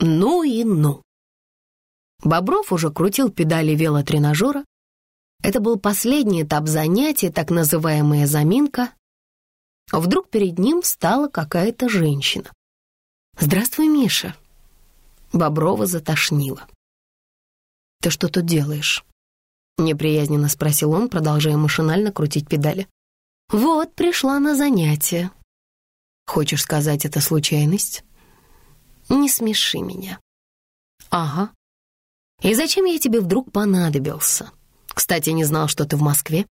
Ну и ну. Бобров уже крутил педали велотренажера. Это был последний этап занятия, так называемая заминка. Вдруг перед ним стала какая-то женщина. «Здравствуй, Миша». Боброва затошнило. «Ты что тут делаешь?» Неприязненно спросил он, продолжая машинально крутить педали. «Вот, пришла на занятие». «Хочешь сказать, это случайность?» «Не смеши меня». «Ага. И зачем я тебе вдруг понадобился? Кстати, не знал, что ты в Москве».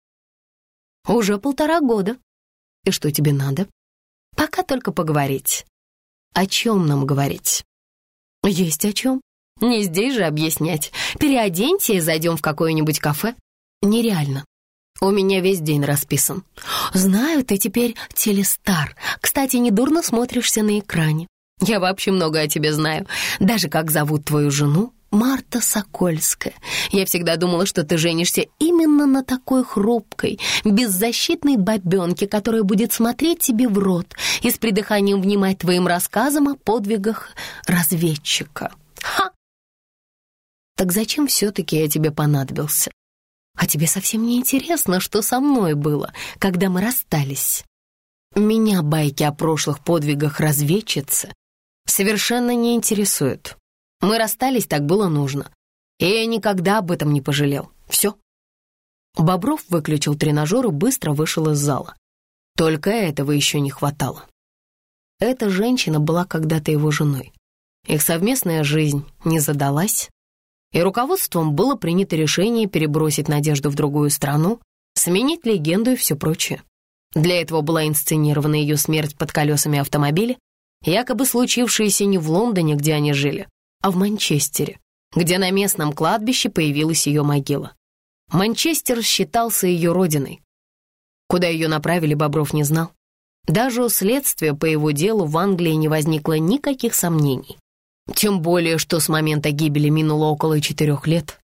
«Уже полтора года. И что тебе надо?» «Пока только поговорить». «О чем нам говорить?» «Есть о чем. Не здесь же объяснять. Переоденься и зайдем в какое-нибудь кафе. Нереально. У меня весь день расписан. Знаю, ты теперь телестар. Кстати, недурно смотришься на экране. Я вообще много о тебе знаю. Даже как зовут твою жену. Марта Сокольская. Я всегда думала, что ты женишься именно на такой хрупкой, беззащитной бабенке, которая будет смотреть тебе в рот и с придыханием внимать твоим рассказам о подвигах разведчика. Ха! Так зачем все-таки я тебе понадобился? А тебе совсем не интересно, что со мной было, когда мы расстались. Меня байки о прошлых подвигах разведчицы совершенно не интересуют. Мы расстались, так было нужно. И я никогда об этом не пожалел. Все. Бобров выключил тренажер и быстро вышел из зала. Только этого еще не хватало. Эта женщина была когда-то его женой. Их совместная жизнь не задалась, и руководством было принято решение перебросить надежду в другую страну, сменить легенду и все прочее. Для этого была инсценирована ее смерть под колесами автомобиля, якобы случившаяся не в Лондоне, где они жили, а в Манчестере, где на местном кладбище появилась ее могила. Манчестер считался ее родиной. Куда ее направили, Бобров не знал. Даже у следствия по его делу в Англии не возникло никаких сомнений. Тем более, что с момента гибели минуло около четырех лет.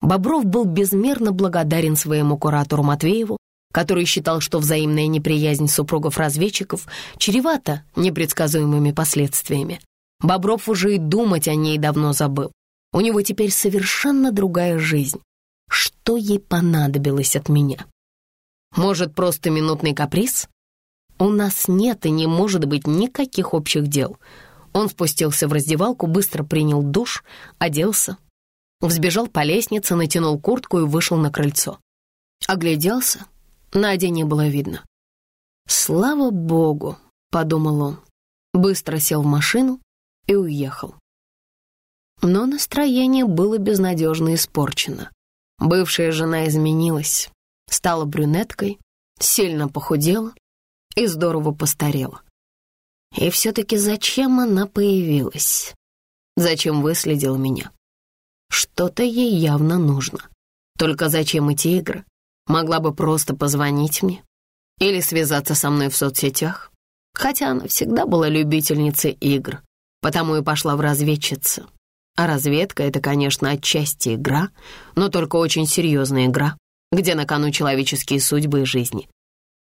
Бобров был безмерно благодарен своему куратору Матвееву, который считал, что взаимная неприязнь супругов-разведчиков чревата непредсказуемыми последствиями. Бобров уже и думать о ней давно забыл. У него теперь совершенно другая жизнь. Что ей понадобилось от меня? Может, просто минутный каприз? У нас нет и не может быть никаких общих дел — он спустился в раздевалку, быстро принял душ, оделся, взбежал по лестнице, натянул куртку и вышел на крыльцо. Огляделся, Нади не было видно. «Слава богу», — подумал он, быстро сел в машину и уехал. Но настроение было безнадежно испорчено. Бывшая жена изменилась, стала брюнеткой, сильно похудела и здорово постарела. И все-таки зачем она появилась? Зачем выследила меня? Что-то ей явно нужно. Только зачем эти игры? Могла бы просто позвонить мне или связаться со мной в соцсетях. Хотя она всегда была любительницей игр, потому и пошла в разведчицы. А разведка — это, конечно, отчасти игра, но только очень серьезная игра, где на кону человеческие судьбы и жизни.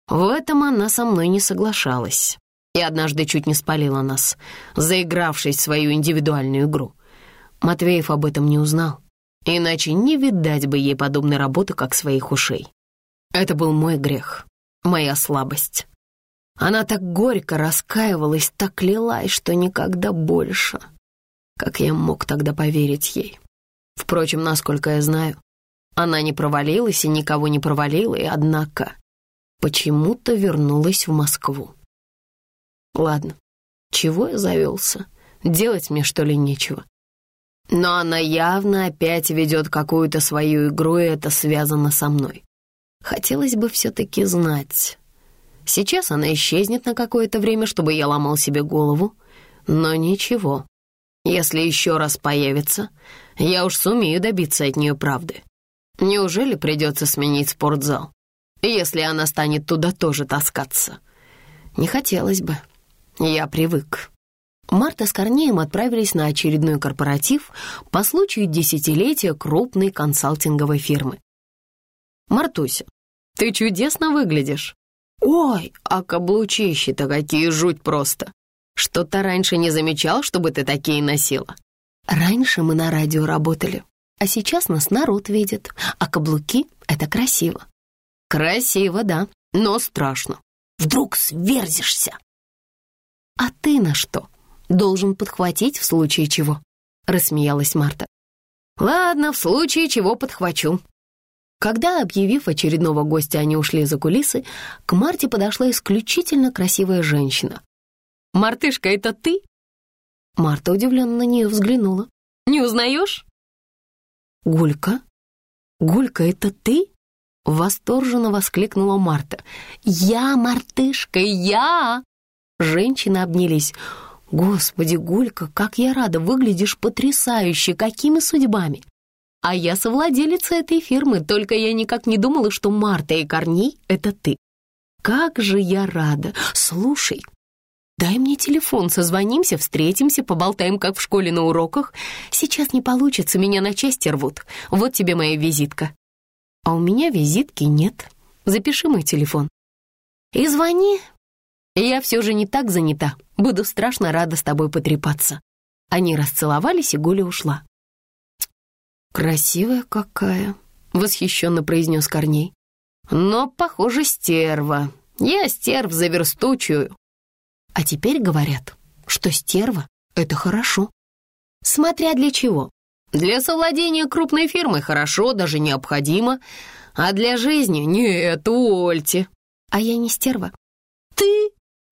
В этом она со мной не соглашалась и однажды чуть не спалила нас, заигравшись в свою индивидуальную игру. Матвеев об этом не узнал, иначе не видать бы ей подобной работы, как своих ушей. Это был мой грех, моя слабость. Она так горько раскаивалась, так клялась, что никогда больше. Как я мог тогда поверить ей? Впрочем, насколько я знаю, она не провалилась и никого не провалила, и однако почему-то вернулась в Москву. Ладно, чего я завелся? Делать мне, что ли, нечего? Но она явно опять ведет какую-то свою игру, и это связано со мной. Хотелось бы все-таки знать. Сейчас она исчезнет на какое-то время, чтобы я ломал себе голову. Но ничего. Если еще раз появится, я уж сумею добиться от нее правды. Неужели придется сменить спортзал, если она станет туда тоже таскаться? Не хотелось бы. Я привык. Марта с Корнеем отправились на очередной корпоратив по случаю десятилетия крупной консалтинговой фирмы. «Мартуся, ты чудесно выглядишь». «Ой, а каблучищи-то какие жуть просто! Что-то раньше не замечал, чтобы ты такие носила. Раньше мы на радио работали, а сейчас нас народ видит, а каблуки — это красиво. Красиво, да, но страшно. Вдруг сверзишься. А ты на что? Должен подхватить в случае чего? Рассмеялась Марта. Ладно, в случае чего подхвачу. Когда, объявив очередного гостя, они ушли за кулисы, к Марте подошла исключительно красивая женщина. «Мартышка, это ты?» Марта удивленно на нее взглянула. «Не узнаешь?» «Гулька? Гулька, это ты?» Восторженно воскликнула Марта. «Я, мартышка, я!» Женщины обнялись. «Господи, Гулька, как я рада! Выглядишь потрясающе! Какими судьбами!» «А я совладелица этой фирмы, только я никак не думала, что Марта и Корней — это ты. Как же я рада! Слушай, дай мне телефон, созвонимся, встретимся, поболтаем, как в школе на уроках. Сейчас не получится, меня на части рвут. Вот тебе моя визитка». «А у меня визитки нет. Запиши мой телефон». «И звони. Я все же не так занята. Буду страшно рада с тобой потрепаться». Они расцеловались, и Гуля ушла. «Красивая какая», — восхищенно произнес Корней. «Но, похоже, стерва. Я стерв заверстучую». А теперь говорят, что стерва — это хорошо. Смотря для чего. Для совладения крупной фирмой хорошо, даже необходимо, а для жизни нет, увольте. А я не стерва.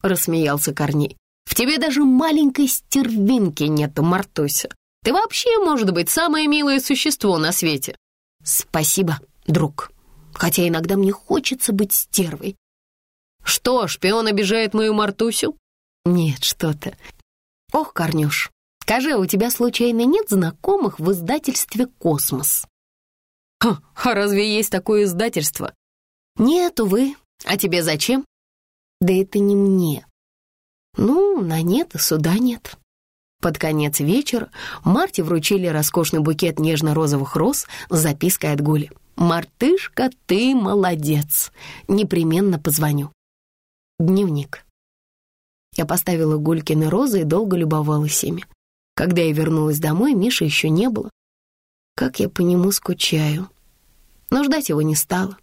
Рассмеялся Корней, в тебе даже маленькой стервинки нет, Мартуся. Ты вообще, может быть, самое милое существо на свете. Спасибо, друг. Хотя иногда мне хочется быть стервой. Что, шпион обижает мою Мартусю? Нет, что то Ох, Корнюш, скажи, у тебя случайно нет знакомых в издательстве «Космос»? Ха, а разве есть такое издательство? Нет, увы. А тебе зачем? Да это не мне. Ну, на нет суда нет. Под конец вечера Марте вручили роскошный букет нежно-розовых роз с запиской от Гули. «Мартышка, ты молодец! Непременно позвоню». Дневник. Я поставила Гулькины розы и долго любовалась ими. Когда я вернулась домой, Миши еще не было. Как я по нему скучаю. Но ждать его не стала.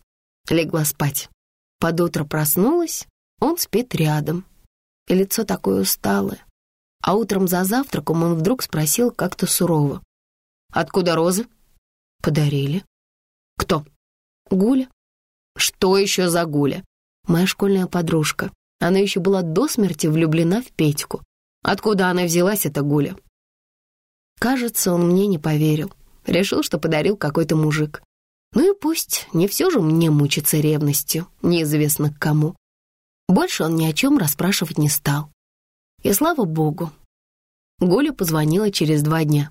Легла спать. Под утро проснулась, он спит рядом. И лицо такое усталое. А утром за завтраком он вдруг спросил как-то сурово. «Откуда розы?» «Подарили». «Кто?» «Гуля». «Что еще за Гуля?» «Моя школьная подружка. Она еще была до смерти влюблена в Петьку. Откуда она взялась, эта Гуля?» Кажется, он мне не поверил. Решил, что подарил какой-то мужик. Ну и пусть, не все же мне мучиться ревностью, неизвестно к кому. Больше он ни о чем расспрашивать не стал. И слава богу. Гуля позвонила через два дня.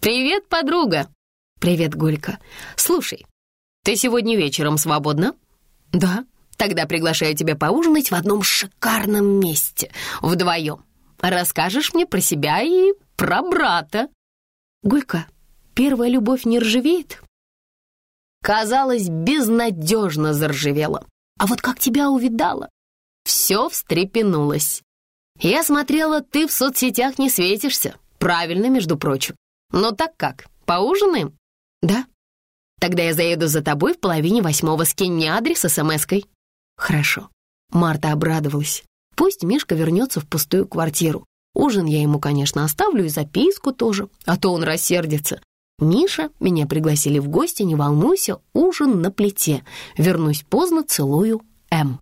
«Привет, подруга!» «Привет, Гулька. Слушай, ты сегодня вечером свободна?» «Да. Тогда приглашаю тебя поужинать в одном шикарном месте, вдвоем. Расскажешь мне про себя и про брата». «Гулька, первая любовь не ржавеет?» Казалось, безнадежно заржавела. А вот как тебя увидала, все встрепенулось. Я смотрела, ты в соцсетях не светишься. Правильно, между прочим. Но так как, поужинаем? Да. Тогда я заеду за тобой в половине восьмого, скинь мне адрес смс-кой. Хорошо. Марта обрадовалась. Пусть Мишка вернется в пустую квартиру. Ужин я ему, конечно, оставлю и записку тоже, а то он рассердится. Миша, меня пригласили в гости, не волнуйся, ужин на плите. Вернусь поздно, целую, М.